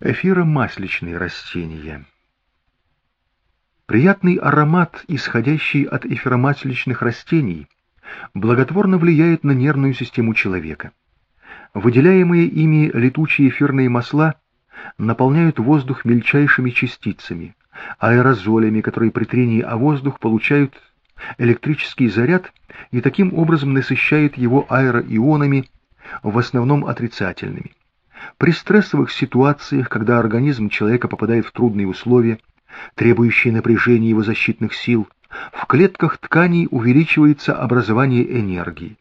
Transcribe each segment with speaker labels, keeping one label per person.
Speaker 1: Эфиромасличные растения. Приятный аромат, исходящий от эфиромасличных растений, благотворно влияет на нервную систему человека. Выделяемые ими летучие эфирные масла наполняют воздух мельчайшими частицами, аэрозолями, которые при трении о воздух получают электрический заряд и таким образом насыщают его аэроионами, в основном отрицательными. При стрессовых ситуациях, когда организм человека попадает в трудные условия, требующие напряжения его защитных сил, в клетках тканей увеличивается образование энергии.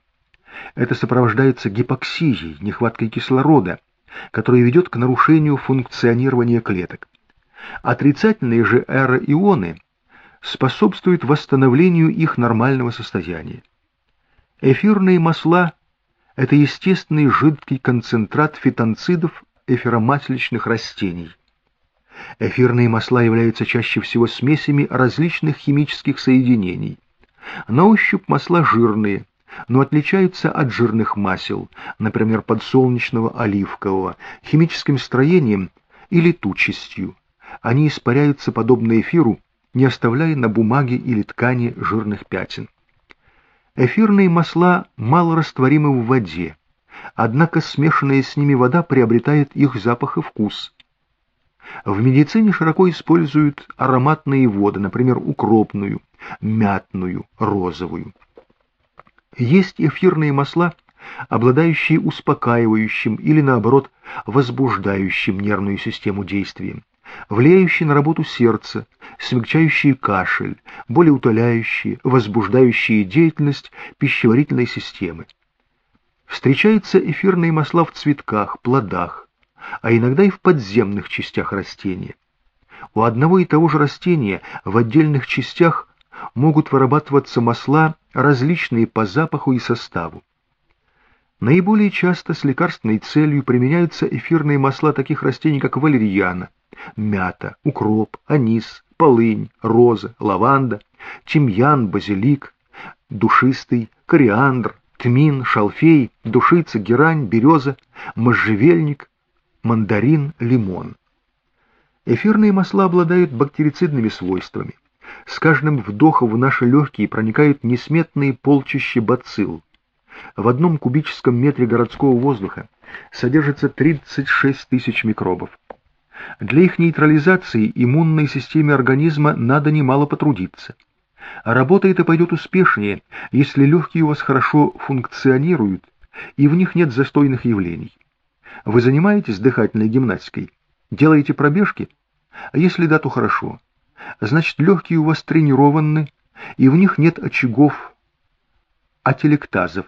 Speaker 1: Это сопровождается гипоксией, нехваткой кислорода, которая ведет к нарушению функционирования клеток. Отрицательные же аэроионы способствуют восстановлению их нормального состояния. Эфирные масла это естественный жидкий концентрат фитонцидов эфиромасличных растений. Эфирные масла являются чаще всего смесями различных химических соединений. На ощупь масла жирные, но отличаются от жирных масел, например, подсолнечного оливкового, химическим строением и летучестью. Они испаряются подобно эфиру, не оставляя на бумаге или ткани жирных пятен. Эфирные масла мало растворимы в воде, однако смешанная с ними вода приобретает их запах и вкус. В медицине широко используют ароматные воды, например, укропную, мятную, розовую. Есть эфирные масла, обладающие успокаивающим или, наоборот, возбуждающим нервную систему действием влияющие на работу сердца, смягчающие кашель, более утоляющие, возбуждающие деятельность пищеварительной системы. Встречаются эфирные масла в цветках, плодах, а иногда и в подземных частях растения. У одного и того же растения в отдельных частях могут вырабатываться масла, различные по запаху и составу. Наиболее часто с лекарственной целью применяются эфирные масла таких растений, как валерьяна, мята, укроп, анис, полынь, роза, лаванда, тимьян, базилик, душистый, кориандр, тмин, шалфей, душица, герань, береза, можжевельник, мандарин, лимон. Эфирные масла обладают бактерицидными свойствами. С каждым вдохом в наши легкие проникают несметные полчища бацилл. В одном кубическом метре городского воздуха содержится 36 тысяч микробов. Для их нейтрализации иммунной системе организма надо немало потрудиться. Работа эта пойдет успешнее, если легкие у вас хорошо функционируют, и в них нет застойных явлений. Вы занимаетесь дыхательной гимнастикой? Делаете пробежки? А если да, то хорошо. Значит, легкие у вас тренированы, и в них нет очагов ателектазов,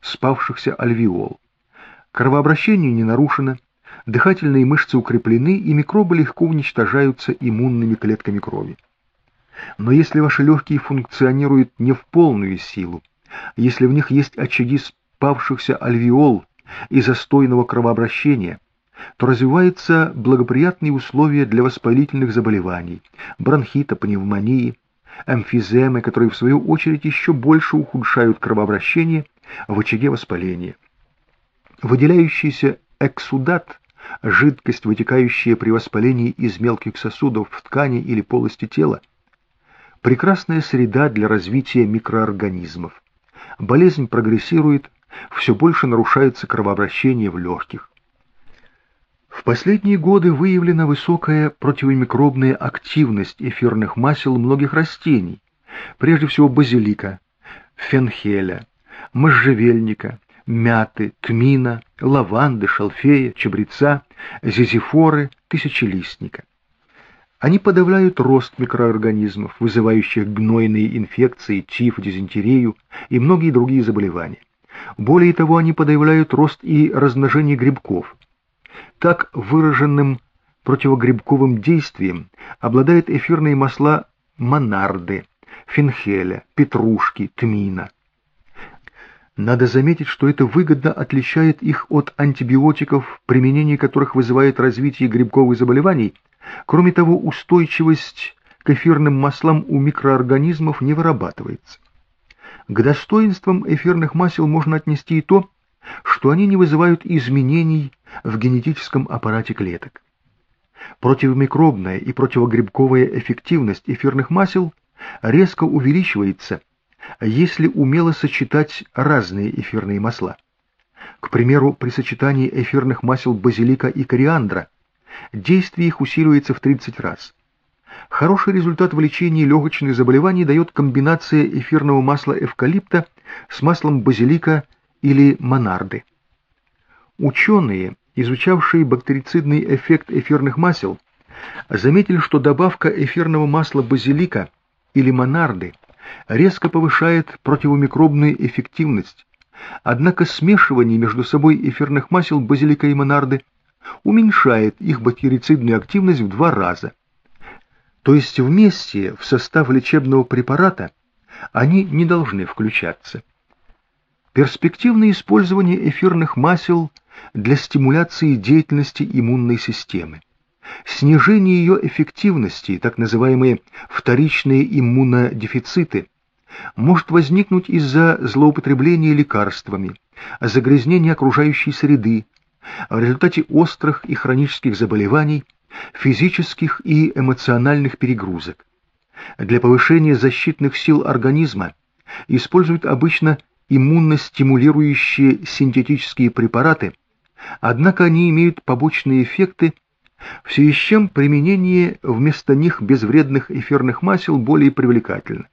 Speaker 1: спавшихся альвеол. Кровообращение не нарушено, дыхательные мышцы укреплены, и микробы легко уничтожаются иммунными клетками крови. Но если ваши легкие функционируют не в полную силу, если в них есть очаги спавшихся альвеол и застойного кровообращения, то развиваются благоприятные условия для воспалительных заболеваний, бронхита, пневмонии, эмфиземы, которые в свою очередь еще больше ухудшают кровообращение в очаге воспаления. Выделяющийся эксудат жидкость, вытекающая при воспалении из мелких сосудов в ткани или полости тела, прекрасная среда для развития микроорганизмов. Болезнь прогрессирует, все больше нарушается кровообращение в легких. В последние годы выявлена высокая противомикробная активность эфирных масел многих растений, прежде всего базилика, фенхеля, можжевельника, мяты, тмина, лаванды, шалфея, чабреца, зизифоры, тысячелистника. Они подавляют рост микроорганизмов, вызывающих гнойные инфекции, тиф, дизентерию и многие другие заболевания. Более того, они подавляют рост и размножение грибков. Так выраженным противогрибковым действием обладают эфирные масла монарды, фенхеля, петрушки, тмина. Надо заметить, что это выгодно отличает их от антибиотиков, применение которых вызывает развитие грибковых заболеваний. Кроме того, устойчивость к эфирным маслам у микроорганизмов не вырабатывается. К достоинствам эфирных масел можно отнести и то, что они не вызывают изменений в генетическом аппарате клеток. Противомикробная и противогрибковая эффективность эфирных масел резко увеличивается, если умело сочетать разные эфирные масла. К примеру, при сочетании эфирных масел базилика и кориандра действие их усиливается в 30 раз. Хороший результат в лечении легочных заболеваний дает комбинация эфирного масла эвкалипта с маслом базилика или монарды. Ученые, изучавшие бактерицидный эффект эфирных масел, заметили, что добавка эфирного масла базилика или монарды резко повышает противомикробную эффективность, однако смешивание между собой эфирных масел базилика и монарды уменьшает их бактерицидную активность в два раза. То есть вместе в состав лечебного препарата они не должны включаться. Перспективное использование эфирных масел для стимуляции деятельности иммунной системы. Снижение ее эффективности, так называемые вторичные иммунодефициты, может возникнуть из-за злоупотребления лекарствами, загрязнения окружающей среды, в результате острых и хронических заболеваний, физических и эмоциональных перегрузок. Для повышения защитных сил организма используют обычно иммуностимулирующие синтетические препараты, однако они имеют побочные эффекты, в связи с чем применение вместо них безвредных эфирных масел более привлекательно.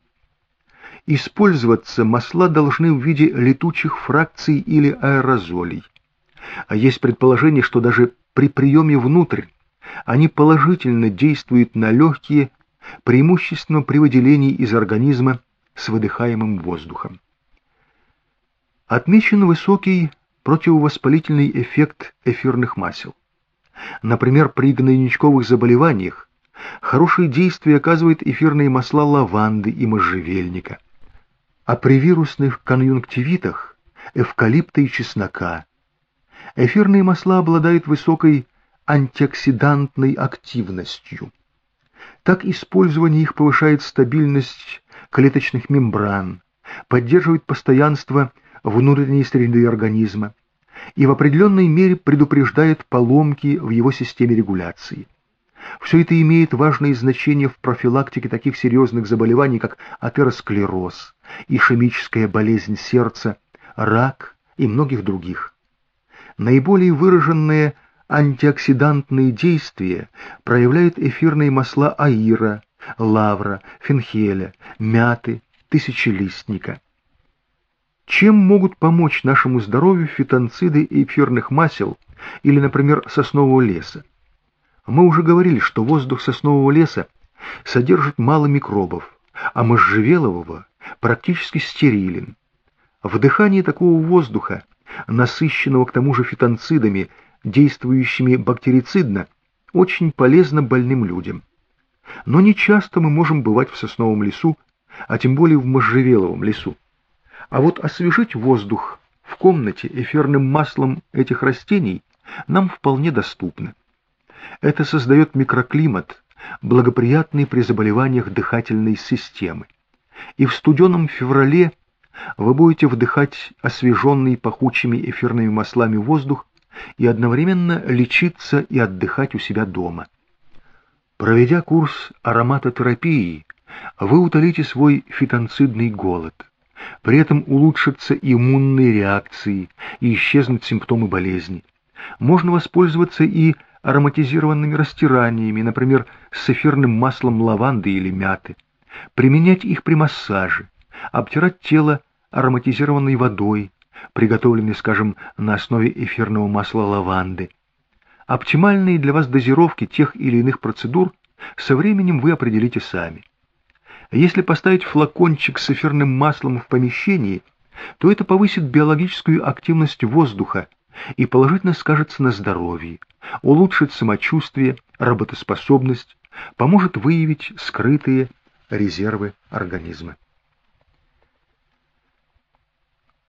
Speaker 1: Использоваться масла должны в виде летучих фракций или аэрозолей. А есть предположение, что даже при приеме внутрь они положительно действуют на легкие, преимущественно при выделении из организма с выдыхаемым воздухом. Отмечен высокий противовоспалительный эффект эфирных масел. Например, при гнойничковых заболеваниях хорошее действие оказывает эфирные масла лаванды и можжевельника, а при вирусных конъюнктивитах – эвкалипта и чеснока. Эфирные масла обладают высокой антиоксидантной активностью. Так использование их повышает стабильность клеточных мембран, поддерживает постоянство внутренней среды организма и в определенной мере предупреждает поломки в его системе регуляции. Все это имеет важное значение в профилактике таких серьезных заболеваний, как атеросклероз, ишемическая болезнь сердца, рак и многих других. Наиболее выраженные антиоксидантные действия проявляют эфирные масла аира, лавра, фенхеля, мяты, тысячелистника. Чем могут помочь нашему здоровью фитонциды эфирных масел или, например, соснового леса? Мы уже говорили, что воздух соснового леса содержит мало микробов, а можжевелового практически стерилен. Вдыхание такого воздуха, насыщенного к тому же фитонцидами, действующими бактерицидно, очень полезно больным людям. Но не часто мы можем бывать в сосновом лесу, а тем более в можжевеловом лесу. А вот освежить воздух в комнате эфирным маслом этих растений нам вполне доступно. Это создает микроклимат, благоприятный при заболеваниях дыхательной системы. И в студеном феврале вы будете вдыхать освеженный пахучими эфирными маслами воздух и одновременно лечиться и отдыхать у себя дома. Проведя курс ароматотерапии, вы утолите свой фитонцидный голод – при этом улучшатся иммунные реакции и исчезнут симптомы болезни. Можно воспользоваться и ароматизированными растираниями, например, с эфирным маслом лаванды или мяты, применять их при массаже, обтирать тело ароматизированной водой, приготовленной, скажем, на основе эфирного масла лаванды. Оптимальные для вас дозировки тех или иных процедур со временем вы определите сами. Если поставить флакончик с эфирным маслом в помещении, то это повысит биологическую активность воздуха и положительно скажется на здоровье, улучшит самочувствие, работоспособность, поможет выявить скрытые резервы организма.